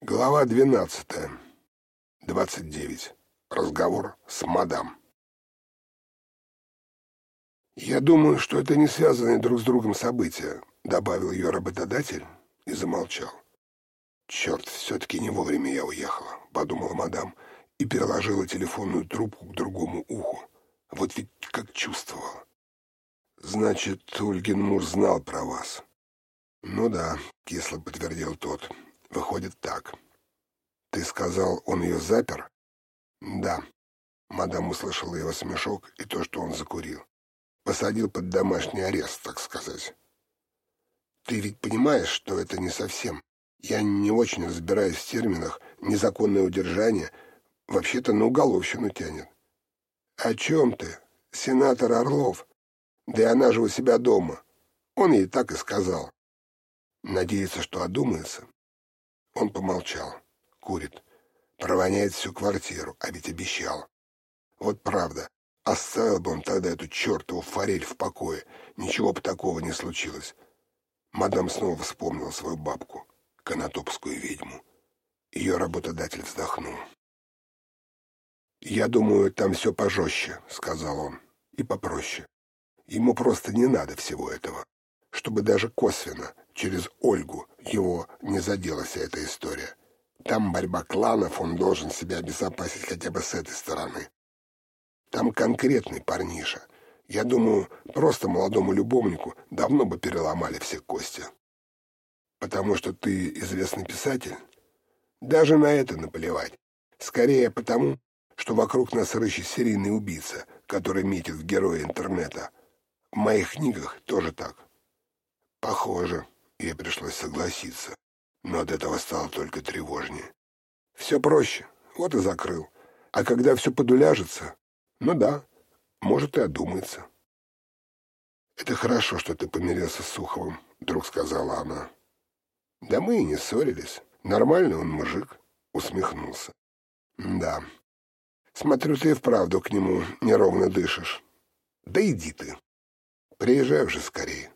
Глава двенадцатая. Двадцать девять. Разговор с мадам. «Я думаю, что это не связанные друг с другом события», — добавил ее работодатель и замолчал. «Черт, все-таки не вовремя я уехала», — подумала мадам и переложила телефонную трубку к другому уху. Вот ведь как чувствовала. «Значит, Ольгин муж знал про вас». «Ну да», — кисло подтвердил тот. Выходит так. Ты сказал, он ее запер? Да. Мадам услышала его смешок и то, что он закурил. Посадил под домашний арест, так сказать. Ты ведь понимаешь, что это не совсем. Я не очень разбираюсь в терминах «незаконное удержание». Вообще-то на уголовщину тянет. О чем ты? Сенатор Орлов. Да и она же у себя дома. Он ей так и сказал. Надеется, что одумается. Он помолчал. Курит. Провоняет всю квартиру, а ведь обещал. Вот правда. Оставил бы он тогда эту чертову форель в покое. Ничего бы такого не случилось. Мадам снова вспомнила свою бабку, канатопскую ведьму. Ее работодатель вздохнул. «Я думаю, там все пожестче», — сказал он, — «и попроще. Ему просто не надо всего этого, чтобы даже косвенно через Ольгу его не задела вся эта история. Там борьба кланов, он должен себя обезопасить хотя бы с этой стороны. Там конкретный парниша. Я думаю, просто молодому любовнику давно бы переломали все кости. Потому что ты известный писатель? Даже на это наплевать. Скорее потому, что вокруг нас рыщет серийный убийца, который метит в героя интернета. В моих книгах тоже так. Похоже. Ей пришлось согласиться, но от этого стало только тревожнее. Все проще, вот и закрыл. А когда все подуляжется, ну да, может и одумается. «Это хорошо, что ты помирился с Суховым», — вдруг сказала она. «Да мы и не ссорились. Нормальный он мужик», — усмехнулся. «Да. Смотрю, ты и вправду к нему неровно дышишь. Да иди ты. Приезжай уже скорее».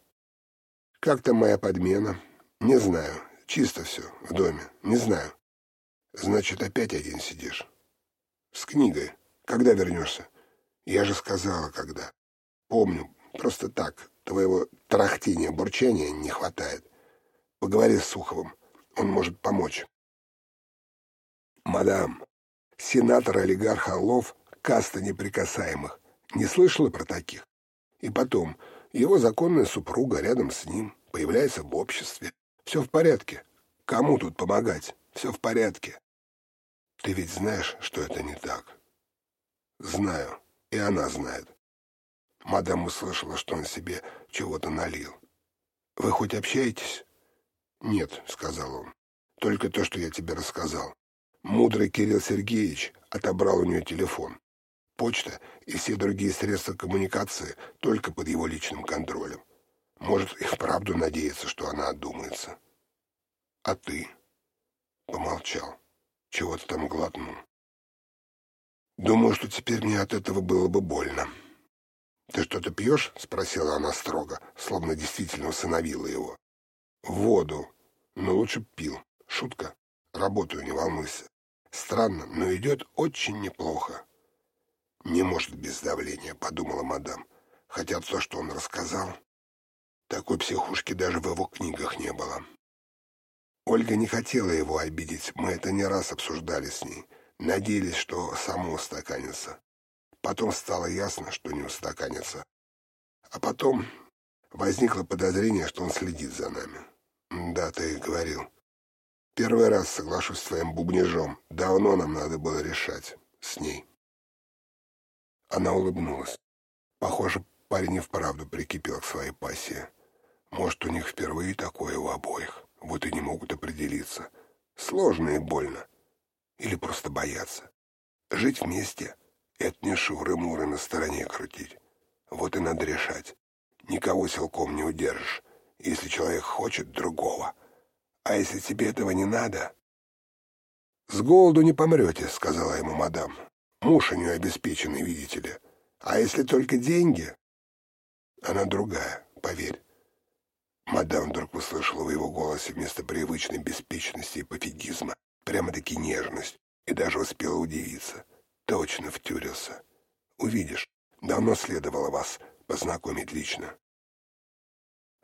Как там моя подмена? Не знаю. Чисто все в доме. Не знаю. Значит, опять один сидишь. С книгой. Когда вернешься? Я же сказала, когда. Помню. Просто так. Твоего трахтения, бурчания не хватает. Поговори с Суховым. Он может помочь. Мадам, сенатор-олигарх Орлов — каста неприкасаемых. Не слышала про таких? И потом, его законная супруга рядом с ним появляется в обществе. Все в порядке. Кому тут помогать? Все в порядке. Ты ведь знаешь, что это не так? Знаю. И она знает. Мадам услышала, что он себе чего-то налил. Вы хоть общаетесь? Нет, сказал он. Только то, что я тебе рассказал. Мудрый Кирилл Сергеевич отобрал у нее телефон почта и все другие средства коммуникации только под его личным контролем. Может, и вправду надеяться, что она одумается. А ты? Помолчал. Чего-то там глотнул. Думаю, что теперь мне от этого было бы больно. «Ты что-то пьешь?» — спросила она строго, словно действительно усыновила его. «Воду. Но лучше пил. Шутка. Работаю, не волнуйся. Странно, но идет очень неплохо. «Не может без давления», — подумала мадам. Хотя то, что он рассказал, такой психушки даже в его книгах не было. Ольга не хотела его обидеть, мы это не раз обсуждали с ней. Надеялись, что само устаканится. Потом стало ясно, что не устаканится. А потом возникло подозрение, что он следит за нами. Да, ты говорил. Первый раз соглашусь с твоим бубнежом. Давно нам надо было решать с ней. Она улыбнулась. Похоже, парень и вправду прикипел к своей пассии. Может, у них впервые такое у обоих. Вот и не могут определиться. Сложно и больно. Или просто боятся. Жить вместе — это не шуры-муры на стороне крутить. Вот и надо решать. Никого силком не удержишь, если человек хочет другого. А если тебе этого не надо... «С голоду не помрете», — сказала ему мадам. Муж у нее обеспеченный, видите ли. А если только деньги? Она другая, поверь. Мадам вдруг услышала в его голосе вместо привычной беспечности и пофигизма Прямо-таки нежность. И даже успела удивиться. Точно втюрился. Увидишь, давно следовало вас познакомить лично.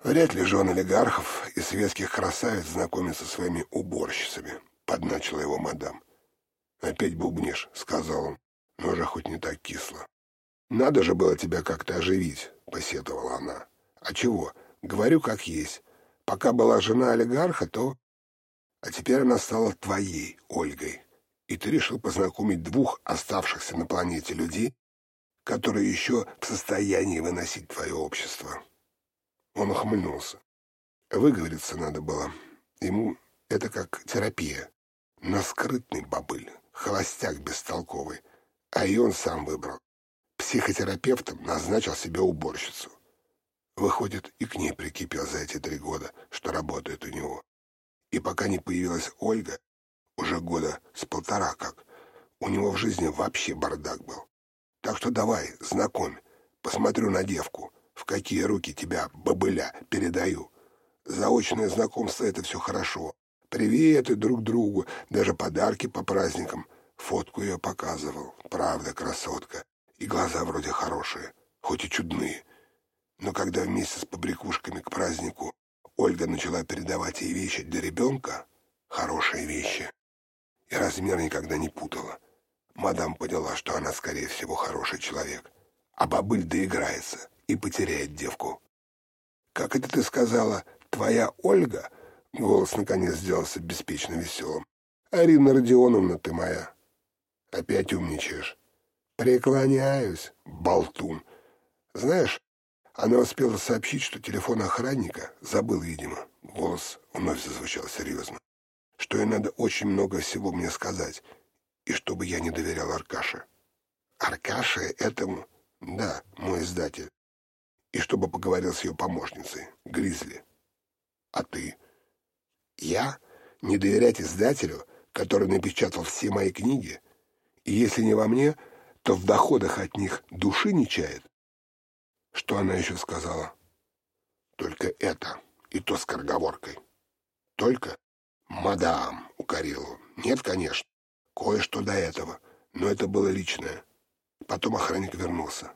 Вряд ли жен олигархов и светских красавиц знакомятся со своими уборщицами, подначила его мадам. Опять бубнишь, сказал он, но уже хоть не так кисло. Надо же было тебя как-то оживить, посетовала она. А чего? Говорю, как есть. Пока была жена олигарха, то... А теперь она стала твоей, Ольгой. И ты решил познакомить двух оставшихся на планете людей, которые еще в состоянии выносить твое общество. Он ухмыльнулся. Выговориться надо было. Ему это как терапия. На скрытный бобыль, холостяк бестолковый. А и он сам выбрал. Психотерапевтом назначил себе уборщицу. Выходит, и к ней прикипел за эти три года, что работает у него. И пока не появилась Ольга, уже года с полтора как, у него в жизни вообще бардак был. Так что давай, знакомь, посмотрю на девку, в какие руки тебя, бобыля, передаю. Заочное знакомство — это все хорошо. Приветы друг другу, даже подарки по праздникам. Фотку я показывал, правда, красотка. И глаза вроде хорошие, хоть и чудные. Но когда вместе с побрякушками к празднику Ольга начала передавать ей вещи для ребенка, хорошие вещи, и размер никогда не путала, мадам поняла, что она, скорее всего, хороший человек, а бабыль доиграется и потеряет девку. «Как это ты сказала, твоя Ольга?» Голос наконец сделался беспечно веселым. «Арина Родионовна ты моя». «Опять умничаешь». «Преклоняюсь, болтун. Знаешь, она успела сообщить, что телефон охранника забыл, видимо. Голос вновь зазвучал серьезно. Что ей надо очень много всего мне сказать, и чтобы я не доверял Аркаше. Аркаше этому? Да, мой издатель. И чтобы поговорил с ее помощницей, Гризли. А ты? Я? Не доверять издателю, который напечатал все мои книги? И если не во мне, то в доходах от них души не чает? Что она еще сказала? Только это, и то с корговоркой. Только? Мадам, укорил Нет, конечно. Кое-что до этого, но это было личное. Потом охранник вернулся.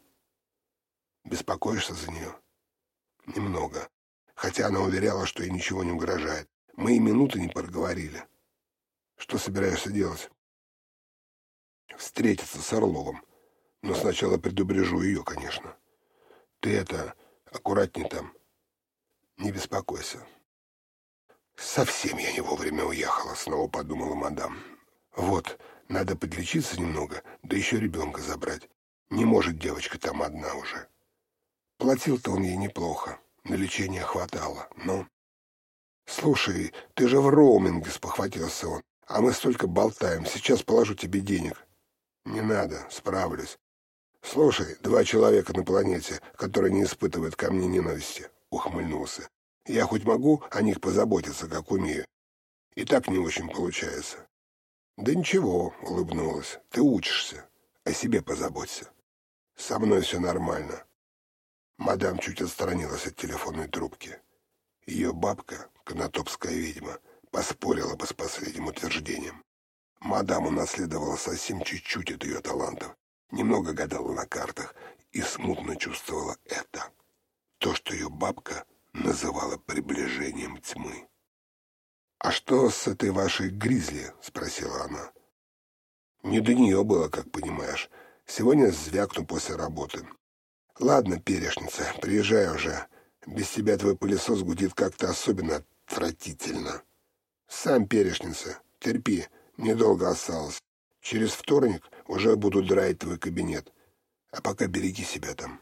Беспокоишься за нее? Немного. Хотя она уверяла, что ей ничего не угрожает. Мы и минуты не проговорили. Что собираешься делать? Встретиться с Орловым. Но сначала предупрежу ее, конечно. Ты это, аккуратней там. Не беспокойся. Совсем я не вовремя уехала, снова подумала мадам. Вот, надо подлечиться немного, да еще ребенка забрать. Не может девочка там одна уже. Платил-то он ей неплохо, на лечение хватало, но... «Слушай, ты же в роуминге», — спохватился он. «А мы столько болтаем, сейчас положу тебе денег». «Не надо, справлюсь. «Слушай, два человека на планете, которые не испытывают ко мне ненависти», — ухмыльнулся. «Я хоть могу о них позаботиться, как умею. И так не очень получается». «Да ничего», — улыбнулась, — «ты учишься. О себе позаботься. Со мной все нормально». Мадам чуть отстранилась от телефонной трубки. Ее бабка, конотопская ведьма, поспорила бы с последним утверждением. Мадам унаследовала совсем чуть-чуть от ее талантов немного гадала на картах и смутно чувствовала это. То, что ее бабка называла приближением тьмы. «А что с этой вашей гризли?» — спросила она. «Не до нее было, как понимаешь. Сегодня звякну после работы. Ладно, перешница, приезжай уже. Без тебя твой пылесос гудит как-то особенно отвратительно. Сам перешница, терпи, недолго осталось. Через вторник уже буду драить твой кабинет. А пока береги себя там.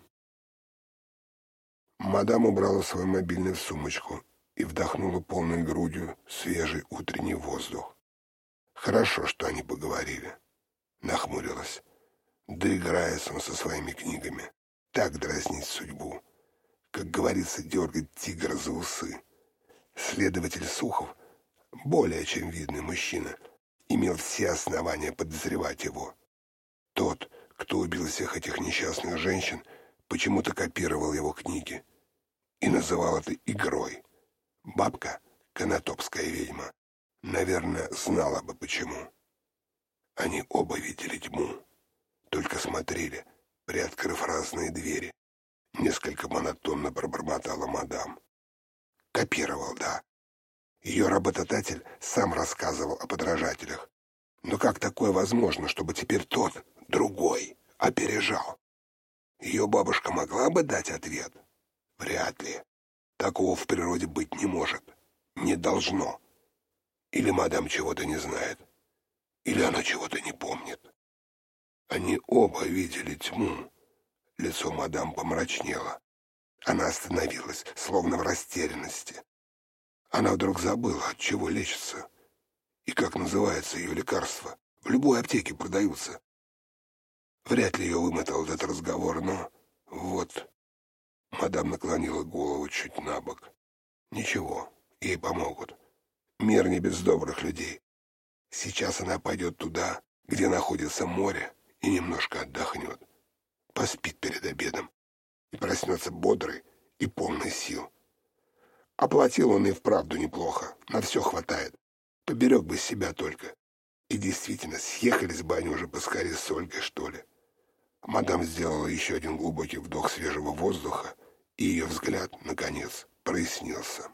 Мадам убрала свой мобильный в сумочку и вдохнула полной грудью свежий утренний воздух. Хорошо, что они поговорили. Нахмурилась. Доиграется он со своими книгами. Так дразнить судьбу. Как говорится, дергать тигра за усы. Следователь Сухов, более чем видный мужчина — имел все основания подозревать его. Тот, кто убил всех этих несчастных женщин, почему-то копировал его книги и называл это игрой. Бабка — канатопская ведьма. Наверное, знала бы почему. Они оба видели тьму, только смотрели, приоткрыв разные двери. Несколько монотонно пробормотала мадам. Копировал, да. Ее работодатель сам рассказывал о подражателях. Но как такое возможно, чтобы теперь тот, другой, опережал? Ее бабушка могла бы дать ответ? Вряд ли. Такого в природе быть не может. Не должно. Или мадам чего-то не знает, или она чего-то не помнит. Они оба видели тьму. Лицо мадам помрачнело. Она остановилась, словно в растерянности. Она вдруг забыла, от чего лечится. И как называется ее лекарство. В любой аптеке продаются. Вряд ли ее вымотал этот разговор, но... Вот. Мадам наклонила голову чуть на бок. Ничего, ей помогут. Мир не без добрых людей. Сейчас она пойдет туда, где находится море, и немножко отдохнет. Поспит перед обедом и проснется бодрый и полный сил. Оплатил он и вправду неплохо, на все хватает. Поберег бы себя только. И действительно, съехались бы они уже поскорее с Ольгой, что ли. Мадам сделала еще один глубокий вдох свежего воздуха, и ее взгляд, наконец, прояснился.